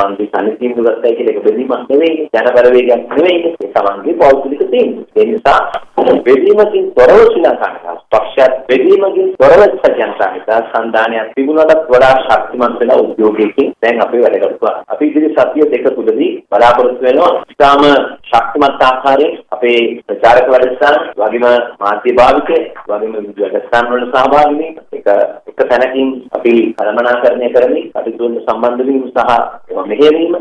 තමන්ගේ සම්පූර්ණ ගත්තයි කියලා ඒක බෙදීමක් නෙවෙයි. ජනබල වේගයක් නෙවෙයි. ඒ තමන්ගේ පෞද්ගලික තීන්දුව. ඒ නිසා බෙදීමකින් තොරව ශ්‍රී ලංකාවේ පක්ෂයත් බෙදීමකින් තොරව ජනතාවට සංධානයක් තිබුණාට වඩා ශක්තිමත් වෙන උද්‍යෝගයකින් දැන් අපි වැඩ කරනවා. අපි ඉදිරි සතිය දෙක තුලදී බලාපොරොත්තු වෙනවා ඉතාම ශක්තිමත් ආකාරයෙන් අපේ ප්‍රචාරක වැඩසටහන වගේම මාධ්‍ය භාවිතය වගේම වැඩසටහන් වල සහභාගී වීම එක එක තැනකින් අපි කළමනාකරණය කරමින් කටයුතු සම්බන්ධ වීම සහ ඒවා මෙහෙයවීම